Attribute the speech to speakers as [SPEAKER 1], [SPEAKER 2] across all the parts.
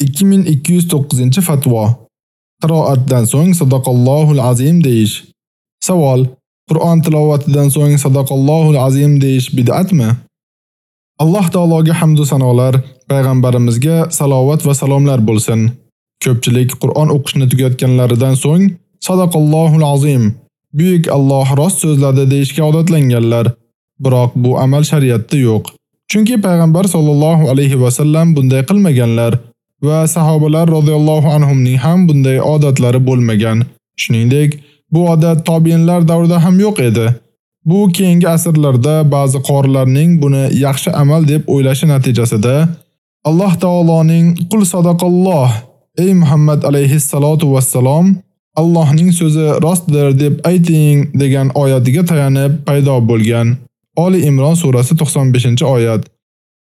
[SPEAKER 1] 2209-fatvo. Qiroatdan so'ng sadaqallohul azim deyish. Savol: Qur'on tilovatidan so'ng sadaqallohul azim deyish bid'atmi? Alloh taologa hamd va sanolar, payg'ambarimizga salovat va salomlar bo'lsin. Ko'pchilik Qur'on o'qishni tugatganlaridan so'ng sadaqallohul azim, buyuk Alloh rost so'zladi deyishga odatlanganlar. Biroq bu amal shariatda yo'q. Chunki payg'ambar sollallohu alayhi va sallam bunday qilmaganlar va sahobalar radhiyallohu anhumning ham bunday odatlari bo'lmagan. Shuningdek, bu odat tobiinlar davrida ham yo'q edi. Bu keyingi asrlarda ba'zi qorilarning buni yaxshi amal deb o'ylashi natijasida Alloh taoloning qul sadaqalloh ey Muhammad alayhi salatu vassalom Allohning so'zi rostdir deb ayting degan oyatiga tayanib paydo bo'lgan. Oli Imron surasi 95-oyat.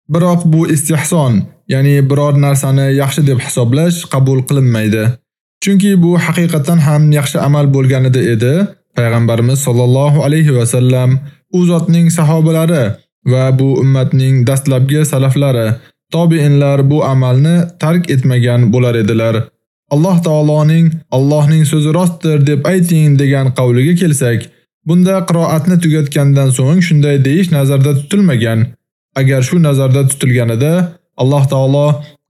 [SPEAKER 1] Biroq bu istihson, ya'ni biror narsani yaxshi deb hisoblash qabul qilinmaydi. Chunki bu haqiqatan ham yaxshi amal bo'lganida edi. Payg'ambarimiz sollallohu alayhi va sallam u zotning sahobalari va bu ummatning dastlabki salaflari, tobiinlar bu amalni tark etmagan bo'lar edilar. Alloh taoloning Allohning so'zi rostdir deb ayting degan qavliga kelsak, bunda qiroatni tugatgandan so'ng shunday deyish nazarda tutilmagan. Agar shu nazarda tutilganida Alloh taolo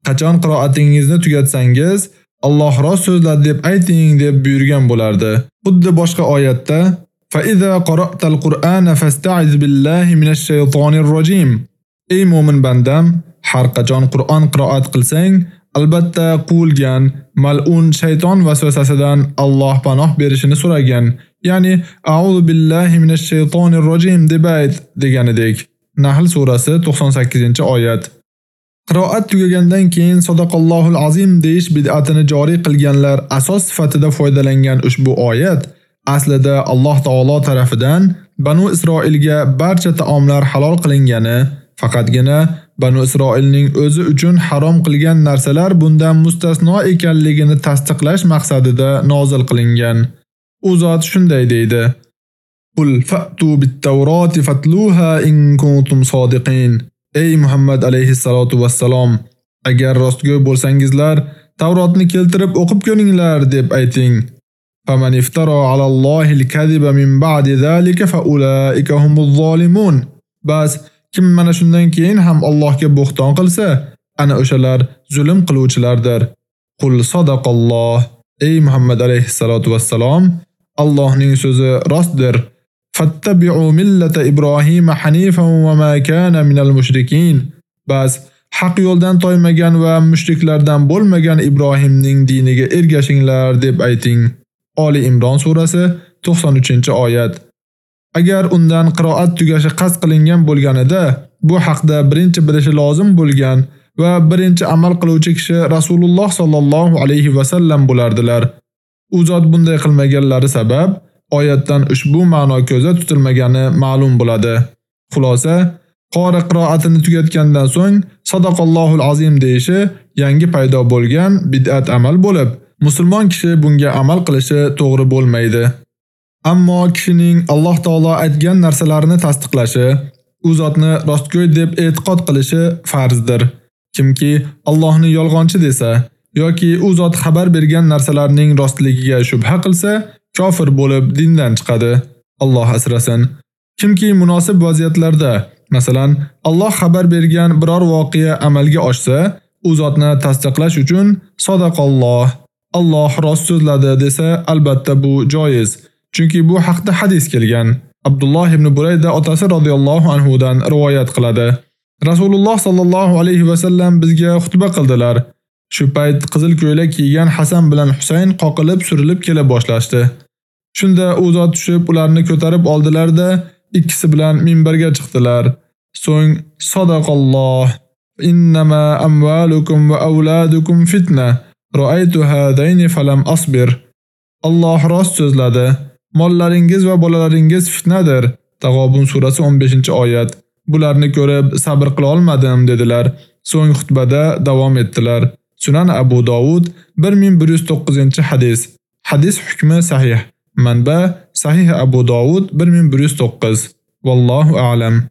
[SPEAKER 1] qachon qiroatingizni tugatsangiz Alloh rost so'zladi deb ayting deb buyurgan bo'lardi. Xuddi boshqa oyatda fa iza qara'tal qur'ana fasta'iz billahi minash shaytonir rojim. Ey mu'min bandam, har qachon Qur'on qiroat qilsang, albatta quvilgan mal'un shayton vasvasasidan Alloh panoh berishini so'ragan. Ya'ni a'udhu billahi minash shaytonir rojim deb ayt deganidek. Nahl surasi 98-oyat. Qiroat tugagandan keyin sadaqallohul azim deyish bid'atini joriy qilganlar asos sifatida foydalangan ushbu oyat aslida Alloh taolo tarafidan Banu Isroilga barcha taomlar halol qilingani, faqatgina Banu Isroilning o'zi uchun harom qilgan narsalar bundan mustasno ekanligini tasdiqlash maqsadida nozil qilingan. U zot shunday deydi: Qul fa'tu bit-tavroti fatluha in kuntum sodiqin. Ey Muhammad alayhi salatu vassalom, agar rostgo'y bo'lsangizlar, Tavrotni keltirib o'qib ko'ringlar deb ayting. Faman iftara alallohil kadiba min ba'di zalika fa ulaika humuz zolimun. Bas kim mana shundan keyin ham Allohga bo'xton qilsa, ana o'shalar zulm qiluvchilardir. Qul sadaqalloh. Ey Muhammad alayhi salatu vassalom, Allohning so'zi rostdir. Fattabi'u millata Ibrohima hanifan va ma kana minal mushrikin. Bas haq yo'ldan toymagan va mushriklardan bo'lmagan Ibrohimning diniga ergashinglar deb ayting. Oli Imron surasi 93-oyat. Agar undan qiroat tugashi qasd qilingan bo'lganida, bu haqda birinchi bilishi lozim bo'lgan va birinchi amal qiluvchi kishi Rasululloh sallallohu alayhi va sallam bo'lardilar. U zot bunday qilmaganlari sabab oyatdan ushbu ma'no ko'zda tutilmagani ma'lum bo'ladi. Xulosa Qori qiroatini tugatgandan so'ng sadaqallohul azim deyishi yangi paydo bo'lgan bid'at amal bo'lib, musulmon kishi bunga amal qilishi to'g'ri bo'lmaydi. Ammo kishining Alloh taolo aytgan narsalarini tasdiqlashi, u zotni rostgo'y deb e'tiqod qilishi farzdir. Kimki Allohni yolg'onchi desa yoki u zot xabar bergan narsalarning rostligiga shubha qilsa, kofir bo'lib dindan chiqadi. Alloh asrasin. Kimki munosib vaziyatlarda, masalan, Alloh xabar bergan biror voqea amalga oshsa, u zotni tasdiqlash uchun sadaqalloh, Alloh rost so'zladi desa, albatta bu joiz. Chunki bu haqda hadis kelgan. Abdulloh ibn Burayda otasi radhiyallohu anhu dan rivoyat qiladi. Rasululloh sallallohu alayhi va sallam bizga xutba qildilar. Shu payt qizil ko'ylak kiygan Hasan bilan Husayn qoqilib surilib kela boshlashdi. Shunda u zot tushib ularni ko'tarib oldilar-da, ikkisi bilan minbarga chiqdilar. So'ng sadaqalloh innama amwalukum va avladukum fitna. Ra'aytu hadayni falam asbir. Alloh rost so'zladi. Mollaringiz va bolalaringiz fitnadir. Tag'obun surasi 15-oyat. Bularni ko'rib sabr qila olmadim dedilar. So'ng xutbada davom etdilar. Sunan Abu Dovud 1109-hadis. Hadis hukmi sahih. Manba Sahih Abu Dovud 1109. Vallohu a'lam.